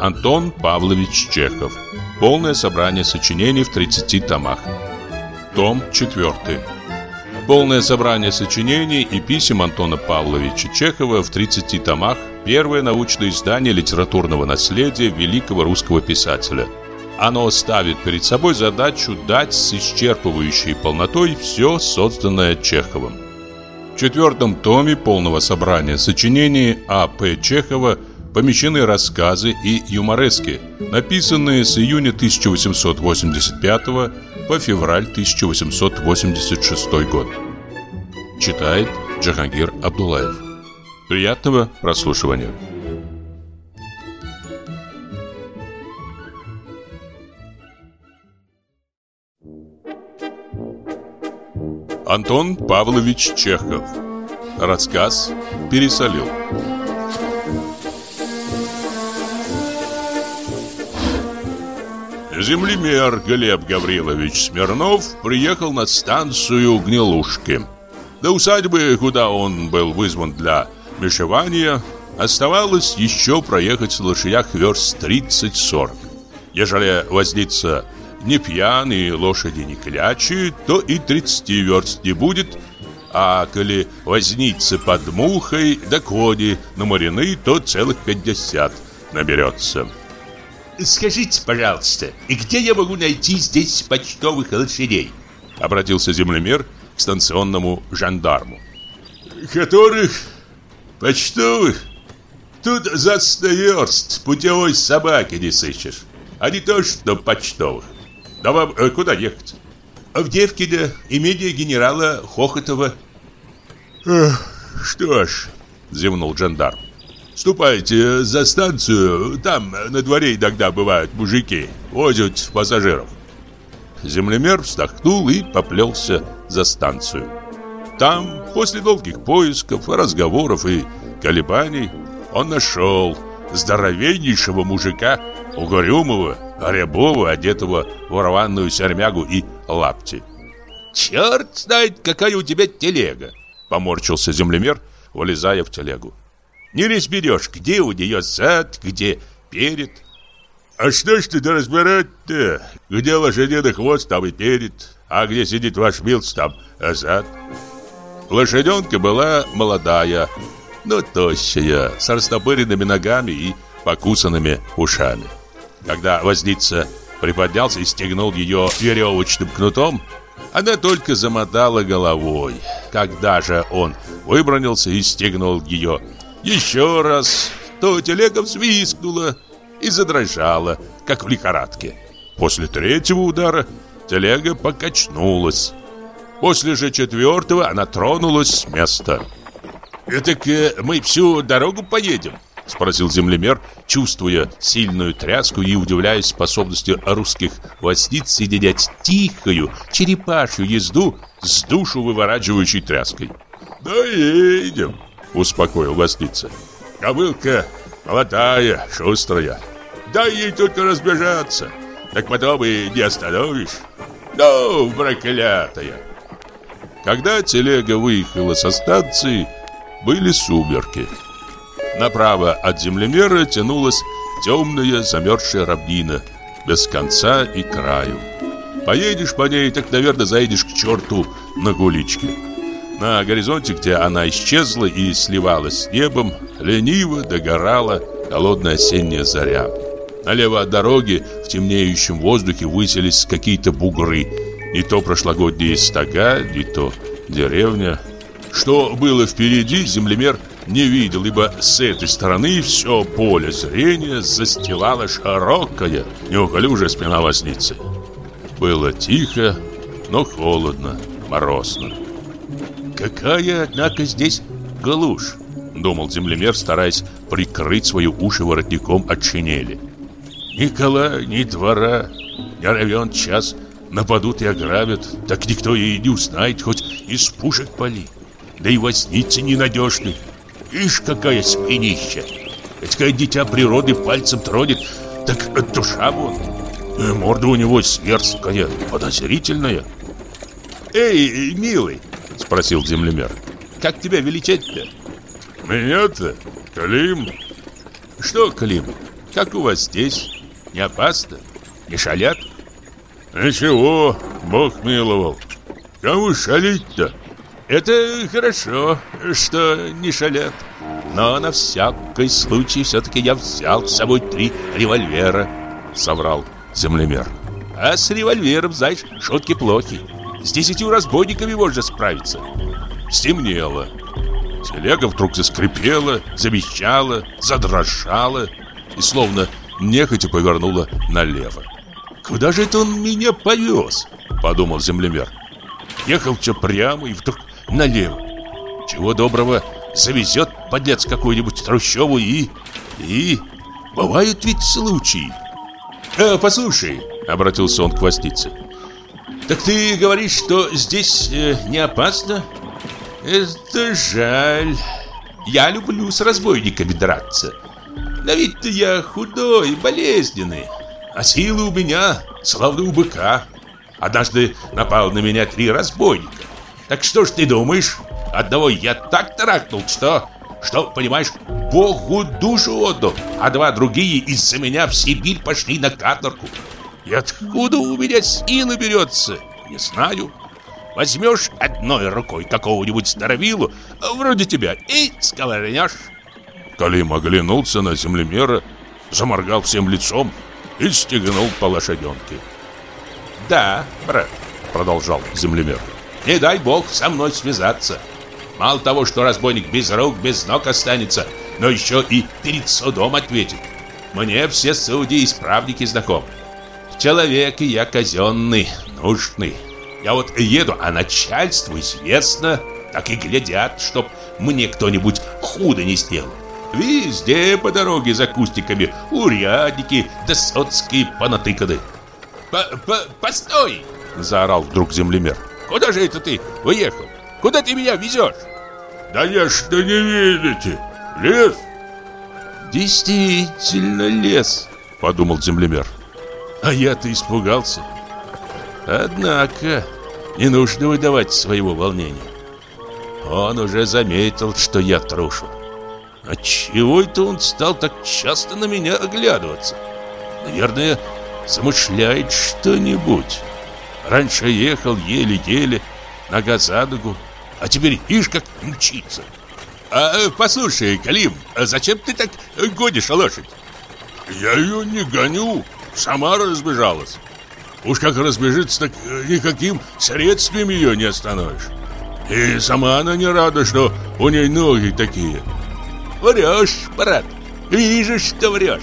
Антон Павлович Чехов. Полное собрание сочинений в 30 томах. Том 4. Полное собрание сочинений и писем Антона Павловича Чехова в 30 томах. Первое научное издание литературного наследия великого русского писателя. Оно ставит перед собой задачу дать с исчерпывающей полнотой все созданное Чеховым. Четвертом томе полного собрания сочинений А.П. Чехова помещены рассказы и юморески, написанные с июня 1885 по февраль 1886 год. Читает Джахангир Абдулаев. Приятного прослушивания. Антон Павлович Чехов. Рассказ «Пересолил». Землемер Глеб Гаврилович Смирнов приехал на станцию Гнилушки. До усадьбы, куда он был вызван для мешевания, оставалось еще проехать в лошадях верст 30-40. Ежели возница не пьян и лошади не клячи, то и 30 верст не будет, а коли возница под мухой, да кони наморены, то целых 50 наберется. Скажите, пожалуйста, и где я могу найти здесь почтовых лошадей? Обратился землемер к станционному жандарму. Которых почтовых? Тут за сто верст путевой собаки не сыщешь. А не то, что почтовых. Да вам э, куда ехать? В Девкино, имение генерала Хохотова. Что ж, зевнул жандарм. Ступайте за станцию, там на дворе иногда бывают мужики, возят пассажиров. Землемер вздохнул и поплелся за станцию. Там, после долгих поисков, разговоров и колебаний, он нашел здоровеннейшего мужика, угрюмого, рябого, одетого в рваную сермягу и лапти. «Черт знает, какая у тебя телега!» Поморщился землемер, вылезая в телегу. Не разберешь, где у нее зад, где перед. А что ж ты да разбирать-то? Где лошадиный хвост, там и перед, а где сидит ваш милц, там зад. Лошаденка была молодая, но тощая, с растопыренными ногами и покусанными ушами. Когда возница приподнялся и стегнул ее веревочным кнутом, она только замотала головой. Когда же он выбронился и стегнул ее еще раз, то телега взвискнула и задрожала, как в лихорадке. После третьего удара телега покачнулась. После же четвертого она тронулась с места. «Так э, мы всю дорогу поедем?» Спросил землемер, чувствуя сильную тряску и удивляясь способности русских возниц соединять тихую черепашью езду с душу выворачивающей тряской. «Да едем», — успокоил возница. «Кобылка молодая, шустрая. Дай ей только разбежаться, так потом и не остановишь. Ну, проклятая!» Когда телега выехала со станции, были сумерки. Направо от землемера тянулась темная замерзшая равнина, без конца и краю. Поедешь по ней, так, наверное, заедешь к черту на гуличке. На горизонте, где она исчезла и сливалась с небом, лениво догорала холодная осенняя заря. Налево от дороги в темнеющем воздухе высились какие-то бугры. Не то прошлогодние стога, не то деревня. Что было впереди, землемер не видел, ибо с этой стороны все поле зрения застилала широкая, неуклюжая спина возницы. Было тихо, но холодно, морозно. «Какая, однако, здесь глушь!» Думал землемер, стараясь прикрыть свои уши воротником от шинели. «Ни кола, ни двора, не равен час нападут и ограбят, так никто и не узнает, хоть из пушек пали. Да и возницы ненадежны, Ишь, какая спинища! Этакое дитя природы пальцем тронет, так душа вон. Морда у него сверсткая, подозрительная. Эй, милый, Спросил землемер. Как тебя величать-то? Меня-то? Клим. Что, Клим, как у вас здесь? Не опасно? Не шалят? Ничего, Бог миловал. Кому шалить-то? Это хорошо, что не шалят. Но на всякий случай все-таки я взял с собой три револьвера, соврал землемер. А с револьвером, знаешь, шутки плохи. С десятью разбойниками можно справиться. Стемнело. Телега вдруг заскрипела, замещала, задрожала и словно нехотя повернула налево. «Куда же это он меня повез?» – подумал землемер. Ехал все прямо и вдруг налево. Чего доброго, завезет подлец какую-нибудь трущобу и... и... Бывают ведь случаи. «Э, «Послушай», — обратился он к Хвостице, «так ты говоришь, что здесь э, не опасно?» «Это жаль. Я люблю с разбойниками драться. Но ведь я худой, болезненный, а силы у меня, словно у быка. Однажды напал на меня три разбойника. Так что ж ты думаешь? Одного я так тарахнул, что... Что, понимаешь, Богу душу отдал, а два другие из-за меня в Сибирь пошли на каторгу. И откуда у меня сила берется, не знаю. Возьмешь одной рукой какого-нибудь здоровилу, вроде тебя, и сковырнешь. Калим оглянулся на землемера, заморгал всем лицом и стегнул по лошаденке. «Да, брат», — продолжал землемер, не дай бог со мной связаться. Мало того, что разбойник без рук, без ног останется, но еще и перед судом ответит. Мне все судьи и исправники знакомы. Человек я казенный, нужный. Я вот еду, а начальству известно, так и глядят, чтоб мне кто-нибудь худо не сделал. Везде по дороге за кустиками урядники да соцкие понатыканы. «Постой!» – заорал вдруг землемер. Куда же это ты уехал? Куда ты меня везешь? Да я что не видите? Лес? Действительно лес, подумал землемер. А я-то испугался. Однако, не нужно выдавать своего волнения. Он уже заметил, что я трушу. Отчего это он стал так часто на меня оглядываться? Наверное, замышляет что-нибудь. Раньше ехал еле-еле, нога за ногу, а теперь ишь как мчится. А, э, послушай, Калим, а зачем ты так гонишь лошадь? Я ее не гоню, сама разбежалась. Уж как разбежится, так э, никаким средством ее не остановишь. И сама она не рада, что у ней ноги такие. Врешь, брат, вижу, что врешь.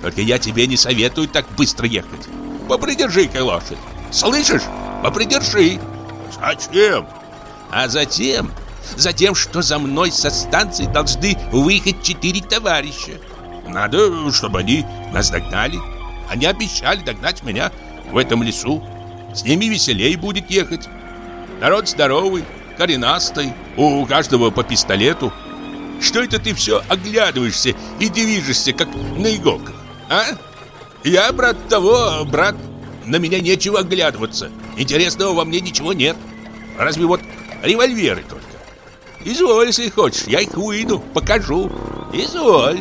Только я тебе не советую так быстро ехать. Попридержи-ка лошадь. Слышишь? Попридержи. Зачем? А затем, затем, что за мной со станции должны выехать четыре товарища. Надо, чтобы они нас догнали. Они обещали догнать меня в этом лесу. С ними веселей будет ехать. Народ здоровый, коренастый, у каждого по пистолету. Что это ты все оглядываешься и движешься, как на иголках, а? Я брат того, брат на меня нечего оглядываться. Интересного во мне ничего нет. Разве вот револьверы только. Изволь, если хочешь, я их выйду, покажу. Изволь.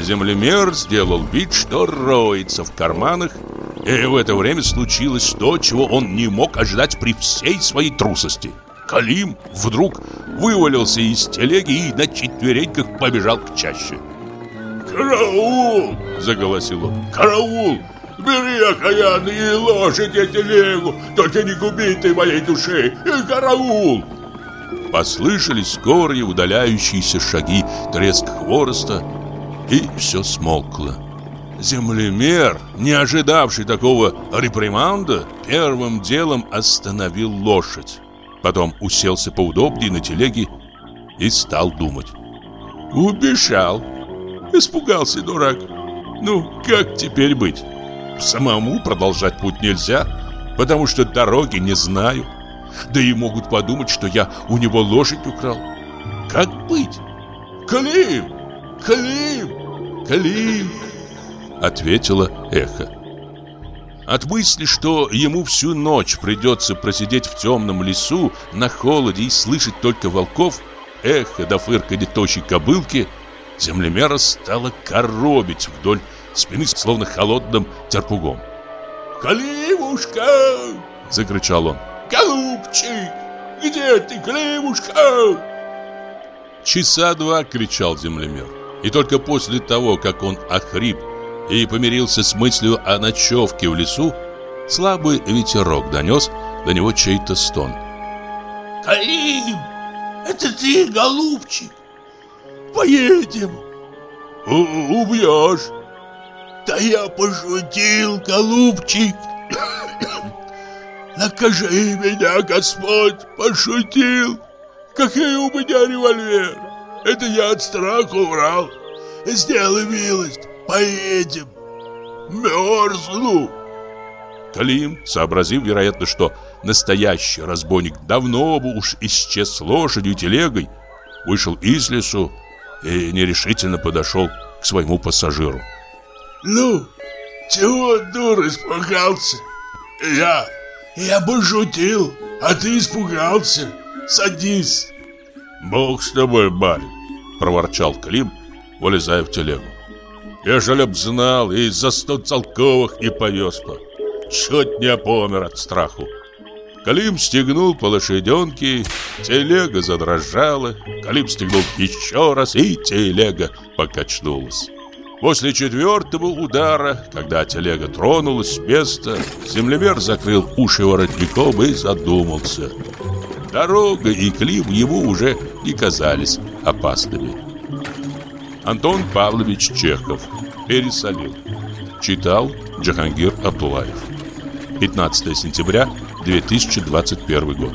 Землемер сделал вид, что роется в карманах, и в это время случилось то, чего он не мог ожидать при всей своей трусости. Калим вдруг вывалился из телеги и на четвереньках побежал к чаще. «Караул!» – заголосил он. «Караул! Бери, окаянный, лошади телегу, только не губи ты моей души, и караул!» Послышались скорые удаляющиеся шаги, треск хвороста, и все смолкло. Землемер, не ожидавший такого реприманда, первым делом остановил лошадь. Потом уселся поудобнее на телеге и стал думать. Убежал. Испугался дурак. Ну, как теперь быть? Самому продолжать путь нельзя, потому что дороги не знаю. Да и могут подумать, что я у него лошадь украл. Как быть? Клим! Клим! Клим! Ответила эхо. От мысли, что ему всю ночь придется просидеть в темном лесу на холоде и слышать только волков, эхо да фырканье тощей кобылки, землемера стало коробить вдоль спины, словно холодным терпугом. «Калимушка!» — закричал он. «Голубчик! Где ты, Калимушка?» Часа два кричал землемер. И только после того, как он охрип и помирился с мыслью о ночевке в лесу, слабый ветерок донес до него чей-то стон. «Калим, это ты, голубчик? Поедем!» «Убьешь!» «Да я пошутил, голубчик!» «Накажи меня, Господь, пошутил!» Какой у меня револьвер? Это я от страха врал. Сделай милость, поедем. Мерзну. Калим, сообразив, вероятно, что настоящий разбойник давно бы уж исчез с лошадью и телегой, вышел из лесу и нерешительно подошел к своему пассажиру. «Ну, чего, дур, испугался? Я, я бы шутил, а ты испугался. Садись!» «Бог с тобой, барин!» — проворчал Клим, вылезая в телегу. «Ежели б знал, и за сто целковых не повез бы. Чуть не помер от страху». Калим стегнул по лошаденке, телега задрожала. Калим стегнул еще раз, и телега покачнулась. После четвертого удара, когда телега тронулась с места, землемер закрыл уши воротником и задумался. Дорога и Клим ему уже не казались опасными. Антон Павлович Чехов пересолил. Читал Джахангир Абдулаев. 15 сентября 2021 год.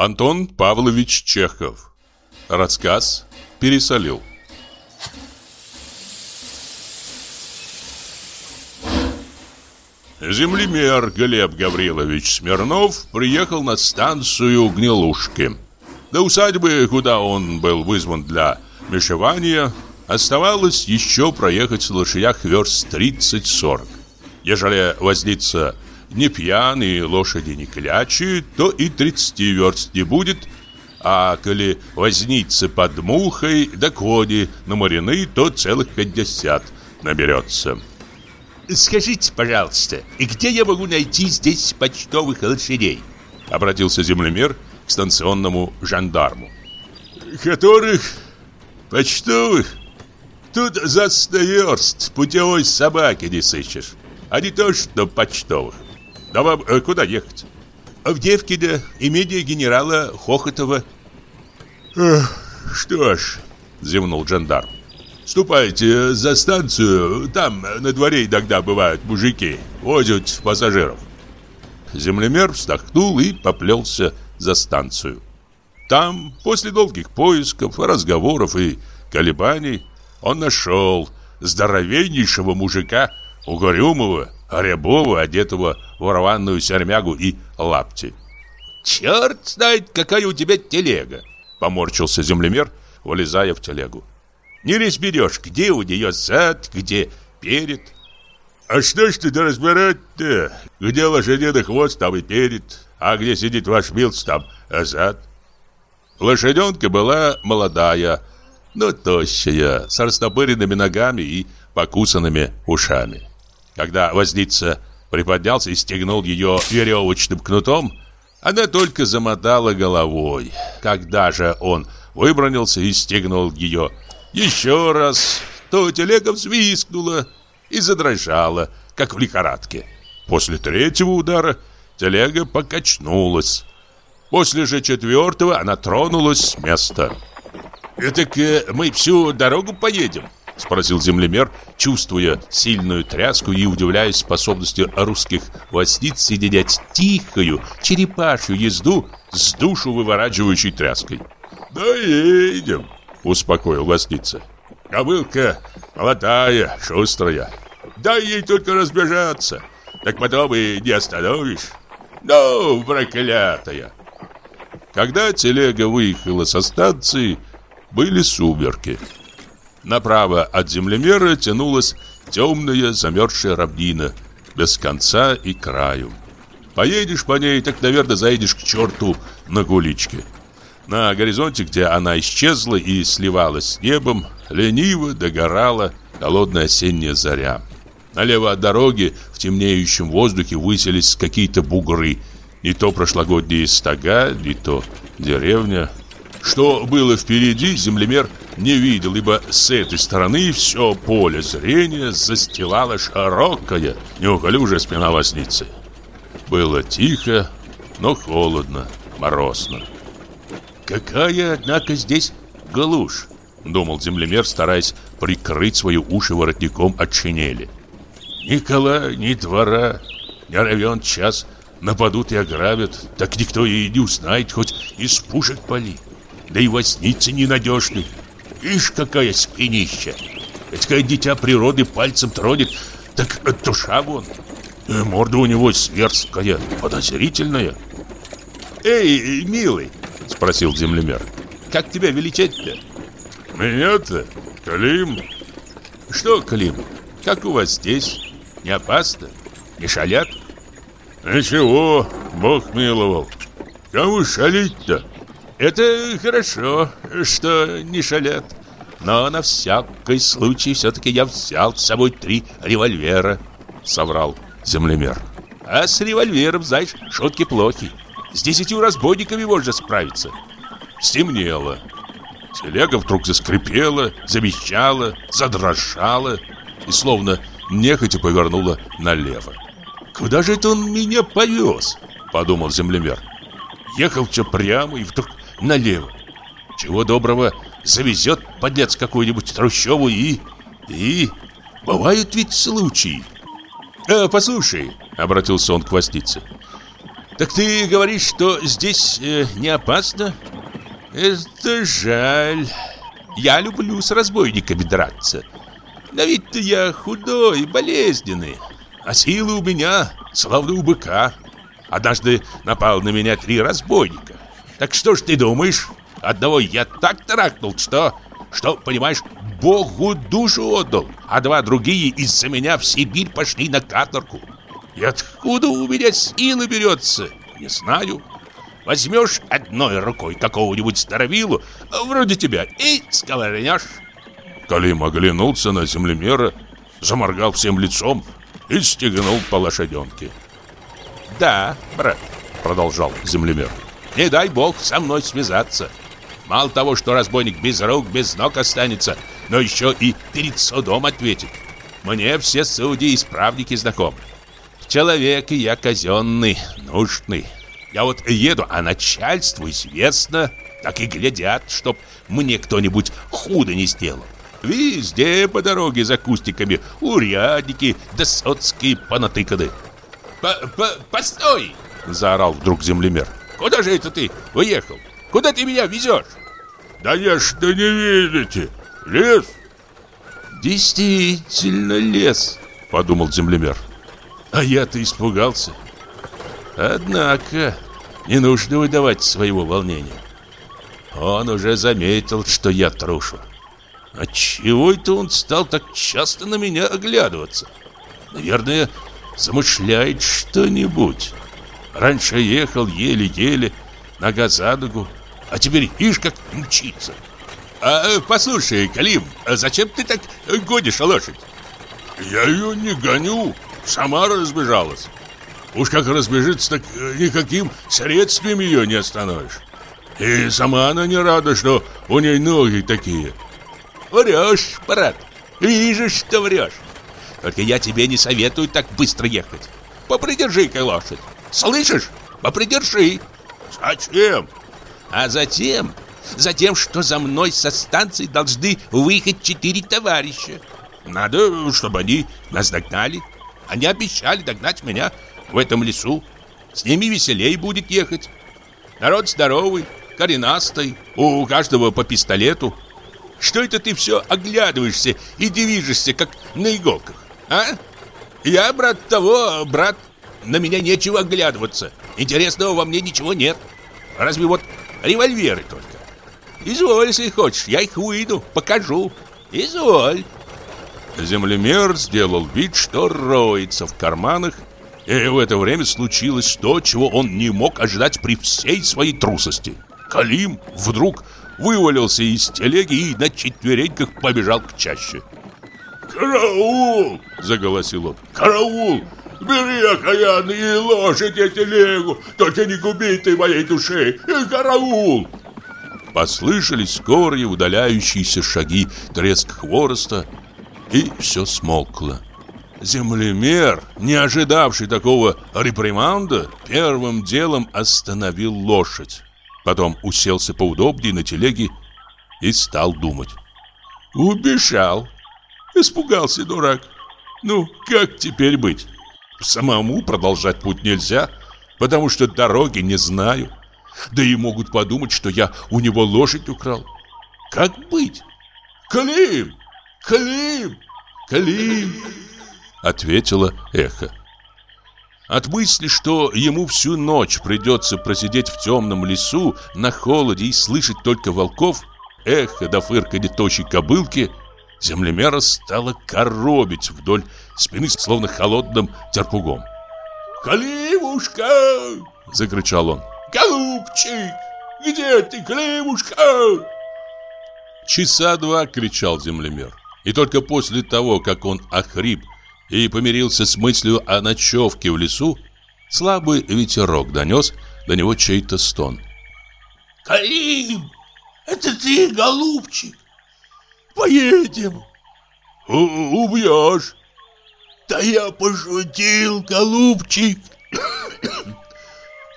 Антон Павлович Чехов. Рассказ «Пересолил». Землемер Глеб Гаврилович Смирнов приехал на станцию Гнилушки. До усадьбы, куда он был вызван для мешевания, оставалось еще проехать в лошадях верст 30-40. Ежели возиться не пьяные лошади не клячи, то и 30 верст не будет, а коли возница под мухой, да кони наморены, то целых 50 наберется. «Скажите, пожалуйста, и где я могу найти здесь почтовых лошадей?» Обратился землемер к станционному жандарму. «Которых почтовых? Тут за сто верст путевой собаки не сыщешь, а не то что почтовых. Да вам э, куда ехать? В Девкино, имение генерала Хохотова. что ж, зевнул жандарм. Ступайте за станцию, там на дворе иногда бывают мужики, возят пассажиров. Землемер вздохнул и поплелся за станцию. Там, после долгих поисков, разговоров и колебаний, он нашел здоровеннейшего мужика, угрюмого, рябого, одетого в рваную сермягу и лапти. «Черт знает, какая у тебя телега!» Поморщился землемер, вылезая в телегу. «Не разберешь, где у нее зад, где перед». «А что ж ты разбирать-то? Где лошадиный хвост, там и перед, а где сидит ваш милц, там зад». Лошаденка была молодая, но тощая, с растопыренными ногами и покусанными ушами. Когда возница приподнялся и стегнул ее веревочным кнутом, она только замотала головой. Когда же он выбронился и стегнул ее еще раз, то телега взвискнула и задрожала, как в лихорадке. После третьего удара телега покачнулась. После же четвертого она тронулась с места. «Так э, мы всю дорогу поедем?» Спросил землемер, чувствуя сильную тряску и удивляясь способности русских восниц соединять тихую черепашью езду с душу выворачивающей тряской. «Да едем», — Успокоил гостица. Кобылка молодая, шустрая. Дай ей только разбежаться Так потом и не остановишь. Ну, проклятая! Когда телега выехала со станции Были сумерки Направо от землемера тянулась темная замерзшая равнина Без конца и краю Поедешь по ней, так, наверное, заедешь к черту на гуличке на горизонте, где она исчезла и сливалась с небом, лениво догорала холодная осенняя заря. Налево от дороги в темнеющем воздухе высились какие-то бугры. Не то прошлогодние стога, не то деревня. Что было впереди, землемер не видел, ибо с этой стороны все поле зрения застилала широкая, неуклюжая спина лосницы. Было тихо, но холодно, морозно. Какая, однако, здесь глушь, думал землемер, стараясь прикрыть свои уши воротником от шинели. Ни кола, ни двора, не равен час нападут и ограбят, так никто и не узнает, хоть из пушек пали. Да и восницы ненадежны. Ишь, какая спинища! Этакое дитя природы пальцем тронет, так душа вон. Морда у него сверсткая, подозрительная. «Эй, милый!» — спросил землемер. «Как тебя величать-то?» «Меня-то? Клим?» «Что, Клим, как у вас здесь? Не опасно? Не шалят?» «Ничего, Бог миловал. Кому шалить-то?» «Это хорошо, что не шалят. Но на всякий случай все-таки я взял с собой три револьвера», — соврал землемер. «А с револьвером, знаешь, шутки плохи. С десятью разбойниками можно справиться. Стемнело. Телега вдруг заскрипела, завещала, задрожала и словно нехотя повернула налево. «Куда же это он меня повез?» – подумал землемер. Ехал-то прямо и вдруг налево. Чего доброго, завезет подлец какую-нибудь трущобу и... и... Бывают ведь случаи. «Э, «Послушай», — обратился он к Востице, так ты говоришь, что здесь э, не опасно? Это жаль. Я люблю с разбойниками драться. На вид-то я худой, болезненный, а силы у меня словно у быка. Однажды напал на меня три разбойника. Так что ж ты думаешь? Одного я так тарахнул, что, что, понимаешь, Богу душу отдал, а два другие из-за меня в Сибирь пошли на каторгу. И откуда у меня сила берется? Не знаю. Возьмешь одной рукой какого-нибудь старовилу, вроде тебя, и сковырнешь. Калим оглянулся на землемера, заморгал всем лицом и стегнул по лошаденке. «Да, брат», — продолжал землемер, — «не дай бог со мной связаться. Мало того, что разбойник без рук, без ног останется, но еще и перед судом ответит. Мне все судьи и исправники знакомы. Человек я казенный, нужный. Я вот еду, а начальству известно, так и глядят, чтоб мне кто-нибудь худо не сделал. Везде по дороге за кустиками урядники да соцкие понатыканы. «Постой!» — заорал вдруг землемер. «Куда же это ты уехал? Куда ты меня везешь?» «Да я что не видите! Лес!» «Действительно лес!» — подумал землемер. А я-то испугался. Однако, не нужно выдавать своего волнения. Он уже заметил, что я трушу. Отчего это он стал так часто на меня оглядываться? Наверное, замышляет что-нибудь. Раньше ехал еле-еле, нога за ногу, а теперь ишь как мчится. А, э, послушай, Калим, а зачем ты так гонишь лошадь? Я ее не гоню, Сама разбежалась. Уж как разбежится, так э, никаким средством ее не остановишь. И сама она не рада, что у ней ноги такие. Врешь, брат. Вижу, что врешь. Только я тебе не советую так быстро ехать. Попридержи-ка лошадь. Слышишь? Попридержи. Зачем? А затем, затем, что за мной со станции должны выехать четыре товарища. Надо, чтобы они нас догнали. Они обещали догнать меня в этом лесу. С ними веселей будет ехать. Народ здоровый, коренастый, у каждого по пистолету. Что это ты все оглядываешься и движешься, как на иголках, а? Я, брат того, брат, на меня нечего оглядываться. Интересного во мне ничего нет. Разве вот револьверы только. Изволь, если хочешь, я их выйду, покажу. Изволь. Землемер сделал вид, что роется в карманах, и в это время случилось то, чего он не мог ожидать при всей своей трусости. Калим вдруг вывалился из телеги и на четвереньках побежал к чаще. «Караул!» – заголосил он. «Караул! Бери окаянные лошади телегу, только не губи ты моей души! Караул!» Послышались скорые удаляющиеся шаги, треск хвороста, и все смолкло. Землемер, не ожидавший такого реприманда, первым делом остановил лошадь. Потом уселся поудобнее на телеге и стал думать. Убежал. Испугался дурак. Ну, как теперь быть? Самому продолжать путь нельзя, потому что дороги не знаю. Да и могут подумать, что я у него лошадь украл. Как быть? Клим! Клим! Клим! Ответила эхо. От мысли, что ему всю ночь придется просидеть в темном лесу на холоде и слышать только волков, эхо до фырканья тощей кобылки, землемера стало коробить вдоль спины, словно холодным терпугом. «Калимушка!» — закричал он. «Голубчик! Где ты, Климушка?» Часа два кричал землемер. И только после того, как он охрип и помирился с мыслью о ночевке в лесу, слабый ветерок донес до него чей-то стон. «Карим, это ты, голубчик? Поедем!» У «Убьешь!» «Да я пошутил, голубчик!»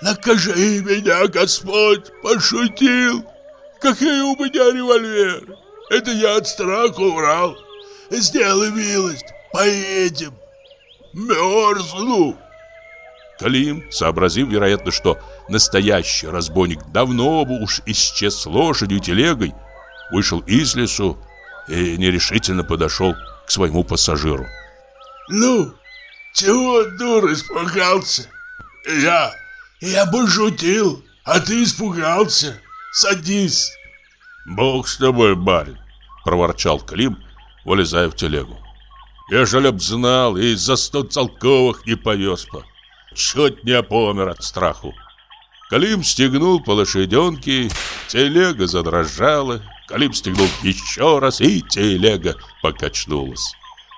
Накажи меня, Господь, пошутил. Какой у меня револьвер? Это я от страха урал. Сделай милость, поедем. Мерзну. Калим, сообразив, вероятно, что настоящий разбойник давно бы уж исчез с лошадью и телегой, вышел из лесу и нерешительно подошел к своему пассажиру. «Ну, чего, дур, испугался? Я я бы шутил, а ты испугался. Садись. Бог с тобой, барин, проворчал Клим, вылезая в телегу. Я жаль б знал, и за сто целковых не повез бы. Чуть не помер от страху. Калим стегнул по лошаденке, телега задрожала. Калим стегнул еще раз, и телега покачнулась.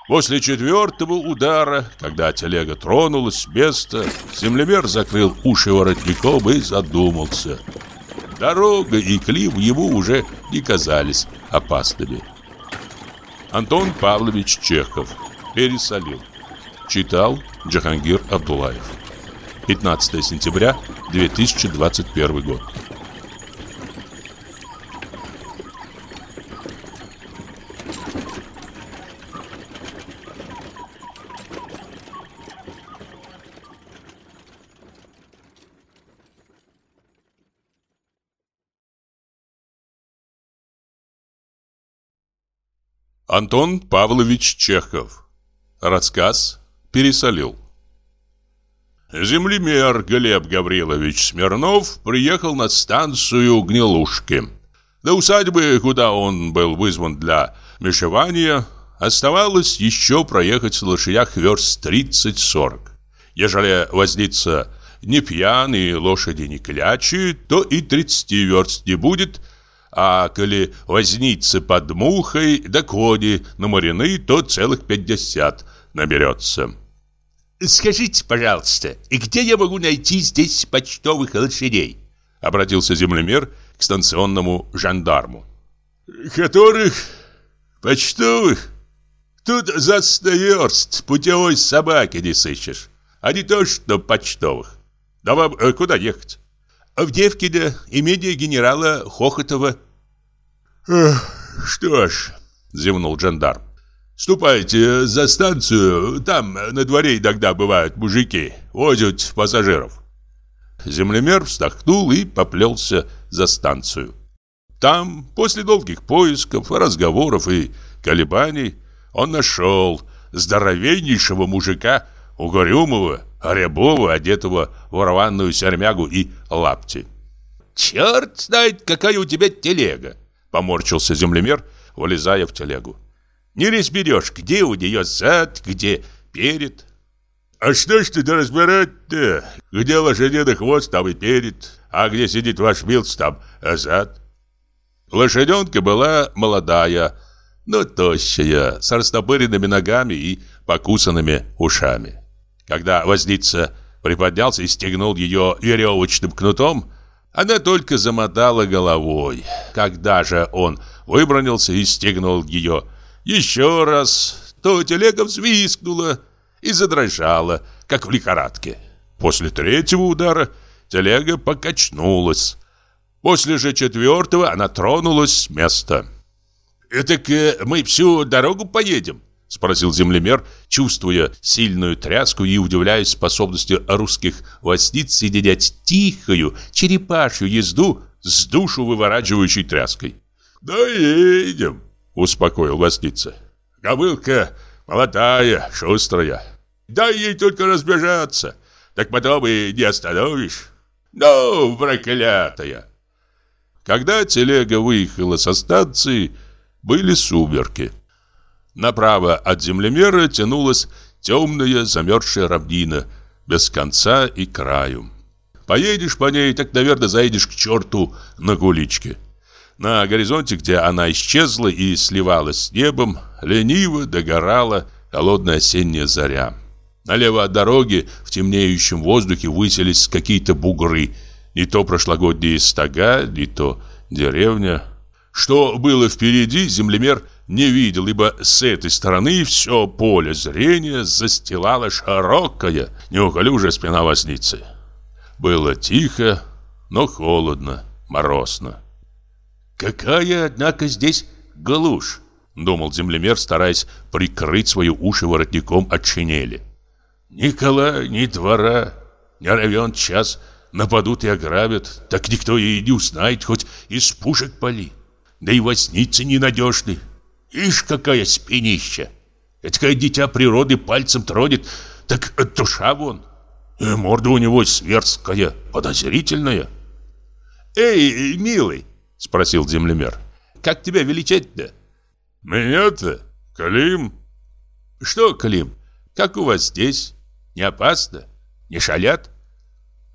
После четвертого удара, когда телега тронулась с места, землемер закрыл уши воротником и задумался. Дорога и Клим ему уже не казались опасными. Антон Павлович Чехов пересолил. Читал Джахангир Абдулаев. 15 сентября 2021 год. Антон Павлович Чехов. Рассказ «Пересолил». Землемер Глеб Гаврилович Смирнов приехал на станцию Гнилушки. До усадьбы, куда он был вызван для мешевания, оставалось еще проехать в лошадях верст 30-40. Ежели возница не пьяные, лошади не клячи, то и 30 верст не будет – а коли возница под мухой, да кони наморены, то целых пятьдесят наберется. «Скажите, пожалуйста, и где я могу найти здесь почтовых лошадей?» Обратился землемер к станционному жандарму. «Которых почтовых? Тут за сто путевой собаки не сыщешь, а не то что почтовых. Да вам э, куда ехать?» В Девкине имение генерала Хохотова. «Что ж», — зевнул жандарм, — «ступайте за станцию, там на дворе иногда бывают мужики, возят пассажиров». Землемер вздохнул и поплелся за станцию. Там, после долгих поисков, разговоров и колебаний, он нашел здоровеннейшего мужика, рябого, одетого в рваную сермягу и лапти. «Черт знает, какая у тебя телега!» — поморщился землемер, вылезая в телегу. «Не разберешь, где у нее зад, где перед». «А что ж ты разбирать-то? Где лошадиный хвост, там и перед, а где сидит ваш милц, там зад». Лошаденка была молодая, но тощая, с растопыренными ногами и покусанными ушами. Когда возница приподнялся и стегнул ее веревочным кнутом, она только замотала головой. Когда же он выбронился и стегнул ее еще раз, то телега взвискнула и задрожала, как в лихорадке. После третьего удара телега покачнулась. После же четвертого она тронулась с места. «Этак мы всю дорогу поедем?» Спросил землемер, чувствуя сильную тряску и удивляясь способности русских восниц соединять тихую черепашью езду с душу выворачивающей тряской. «Да едем», — успокоил восница. «Кобылка молодая, шустрая. Дай ей только разбежаться, так потом и не остановишь. Ну, проклятая!» Когда телега выехала со станции, были сумерки. Направо от землемера тянулась темная замерзшая равнина, без конца и краю. Поедешь по ней, так, наверное, заедешь к черту на гуличке. На горизонте, где она исчезла и сливалась с небом, лениво догорала холодная осенняя заря. Налево от дороги в темнеющем воздухе высились какие-то бугры, не то прошлогодние стога, не то деревня. Что было впереди, землемер не видел, ибо с этой стороны все поле зрения застилала широкая, неуклюжая спина возницы. Было тихо, но холодно, морозно. «Какая, однако, здесь глушь!» — думал землемер, стараясь прикрыть свои уши воротником от шинели. «Ни кола, ни двора, не равен час нападут и ограбят, так никто и не узнает, хоть из пушек пали. Да и возницы ненадежны, Ишь, какая спинища! Этакое дитя природы пальцем тронет, так душа вон. И морда у него сверстская, подозрительная. «Эй, милый!» — спросил землемер. «Как тебя величать-то?» «Меня-то? Клим?» «Что, Клим, как у вас здесь? Не опасно? Не шалят?»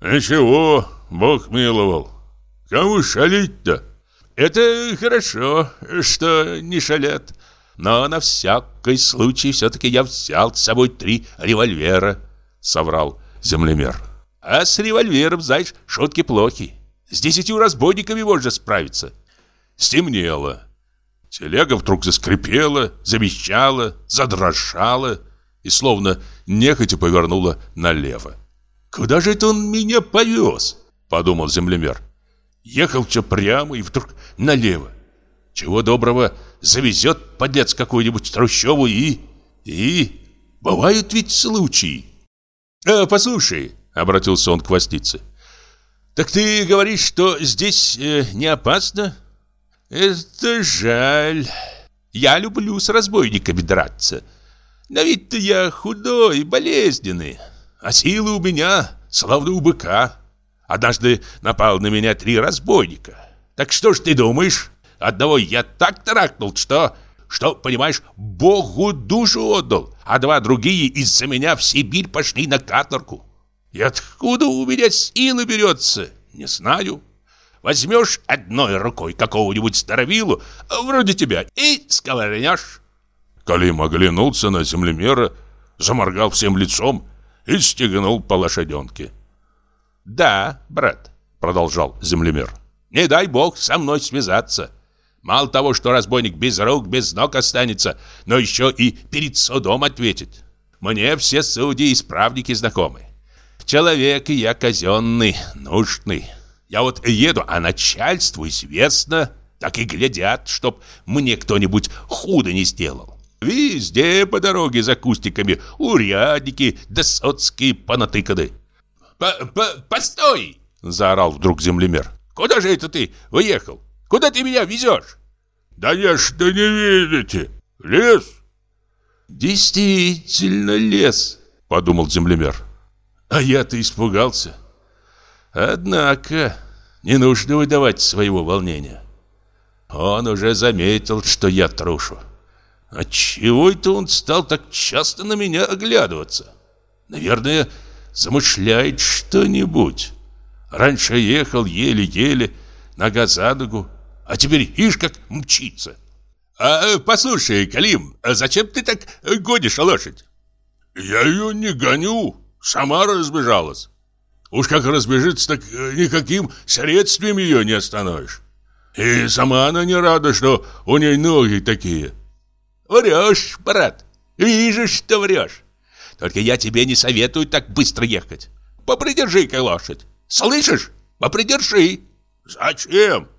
«Ничего, Бог миловал. Кому шалить-то?» Это хорошо, что не шалят. Но на всякий случай все-таки я взял с собой три револьвера, соврал землемер. А с револьвером, знаешь, шутки плохи. С десятью разбойниками можно справиться. Стемнело. Телега вдруг заскрипела, замещала, задрожала и словно нехотя повернула налево. «Куда же это он меня повез?» — подумал землемер. Ехал все прямо и вдруг налево. Чего доброго, завезет подлец какую-нибудь трущобу и... и... Бывают ведь случаи. «А, послушай», — обратился он к Востице, «так ты говоришь, что здесь э, не опасно?» «Это жаль. Я люблю с разбойниками драться. На вид-то я худой, болезненный, а силы у меня, словно у быка. Однажды напал на меня три разбойника. Так что ж ты думаешь? Одного я так тракнул, что... Что, понимаешь, Богу душу отдал, а два другие из-за меня в Сибирь пошли на каторгу. И откуда у меня силы берется, не знаю. Возьмешь одной рукой какого-нибудь старовилу, вроде тебя, и сковырнешь. Калим оглянулся на землемера, заморгал всем лицом и стегнул по лошаденке. «Да, брат», — продолжал землемер, — «не дай бог со мной связаться. Мало того, что разбойник без рук, без ног останется, но еще и перед судом ответит. Мне все судьи и исправники знакомы. Человек я казенный, нужный. Я вот еду, а начальству известно, так и глядят, чтоб мне кто-нибудь худо не сделал. Везде по дороге за кустиками урядники да соцкие понатыканы. По -по «Постой!» — заорал вдруг землемер. «Куда же это ты уехал? Куда ты меня везешь? Да я что не видите? Лес? Действительно лес, подумал землемер. А я-то испугался. Однако, не нужно выдавать своего волнения. Он уже заметил, что я трушу. Отчего это он стал так часто на меня оглядываться? Наверное, замышляет что-нибудь. Раньше ехал еле-еле, нога за ногу, а теперь ишь как мчится. А, э, послушай, Калим, а зачем ты так гонишь лошадь? Я ее не гоню, сама разбежалась. Уж как разбежится, так э, никаким средством ее не остановишь. И сама она не рада, что у ней ноги такие. Врешь, брат, вижу, что врешь. Только я тебе не советую так быстро ехать. Попридержи-ка лошадь. Слышишь? Попридержи. Зачем?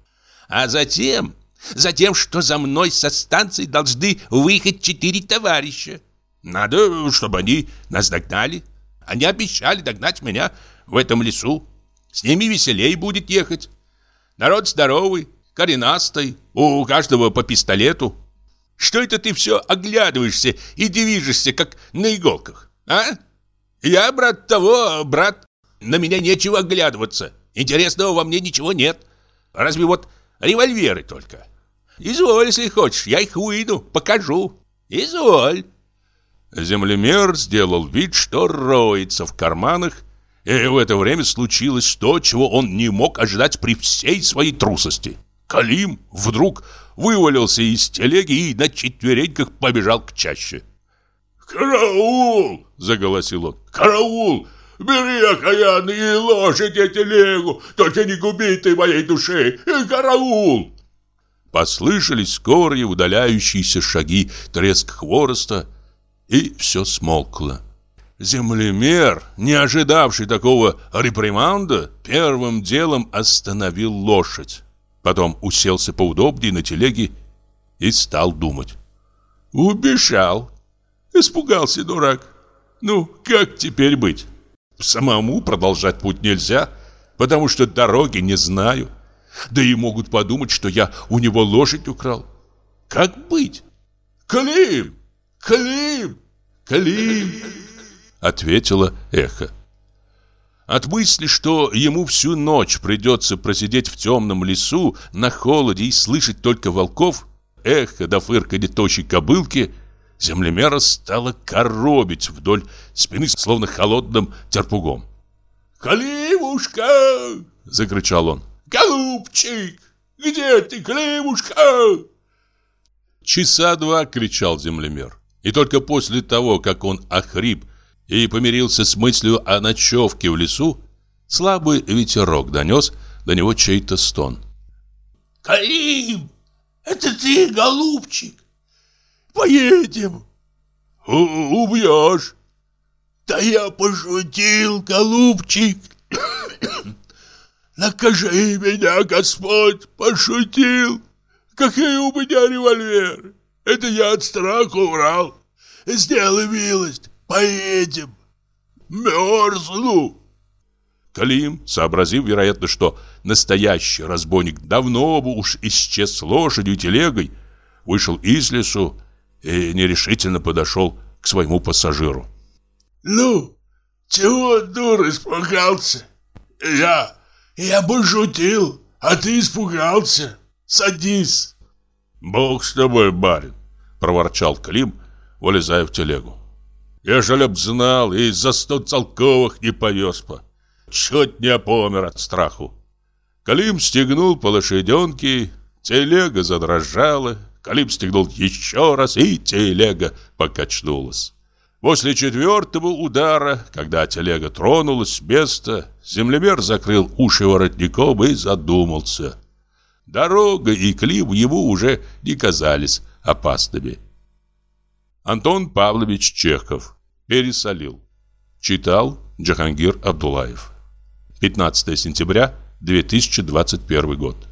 А затем, затем, что за мной со станции должны выехать четыре товарища. Надо, чтобы они нас догнали. Они обещали догнать меня в этом лесу. С ними веселей будет ехать. Народ здоровый, коренастый, у каждого по пистолету. Что это ты все оглядываешься и движешься, как на иголках, а? Я, брат, того, брат, на меня нечего оглядываться. Интересного во мне ничего нет. Разве вот револьверы только. Изволь, если хочешь, я их выйду, покажу. Изволь. Землемер сделал вид, что роется в карманах и в это время случилось то, чего он не мог ожидать при всей своей трусости. Калим вдруг вывалился из телеги и на четвереньках побежал к чаще. «Караул!» — заголосил он. «Караул! Бери окаянные лошади телегу, только не губи ты моей души! Караул!» Послышались скорые удаляющиеся шаги, треск хвороста, и все смолкло. Землемер, не ожидавший такого реприманда, первым делом остановил лошадь. Потом уселся поудобнее на телеге и стал думать. Убежал. Испугался дурак. Ну, как теперь быть? Самому продолжать путь нельзя, потому что дороги не знаю. Да и могут подумать, что я у него лошадь украл. Как быть? Клим! Клим! Клим! ответило эхо. От мысли, что ему всю ночь придется просидеть в темном лесу на холоде и слышать только волков, эхо до фырканья тощей кобылки, землемера стало коробить вдоль спины, словно холодным терпугом. «Климушка!» — закричал он. «Голубчик! Где ты, Климушка?» Часа два кричал землемер. И только после того, как он охрип и помирился с мыслью о ночевке в лесу, слабый ветерок донес до него чей-то стон. «Карим, это ты, голубчик? Поедем!» У «Убьешь!» «Да я пошутил, голубчик!» «Накажи меня, Господь, пошутил! Какие у меня револьверы! Это я от страха урал! Сделай милость, Поедем. Мерзну. Калим, сообразив, вероятно, что настоящий разбойник давно бы уж исчез с лошадью и телегой, вышел из лесу и нерешительно подошел к своему пассажиру. «Ну, чего, дур, испугался? Я, я бы шутил, а ты испугался. Садись». «Бог с тобой, барин», — проворчал Клим, вылезая в телегу. Ежели б знал, и за сто целковых не повез бы. Чуть не помер от страху. Калим стегнул по лошаденке, телега задрожала. Калим стегнул еще раз, и телега покачнулась. После четвертого удара, когда телега тронулась с места, землемер закрыл уши воротником и задумался. Дорога и Клим ему уже не казались опасными. Антон Павлович Чехов. Пересолил. Читал Джахангир Абдулаев. 15 сентября 2021 год.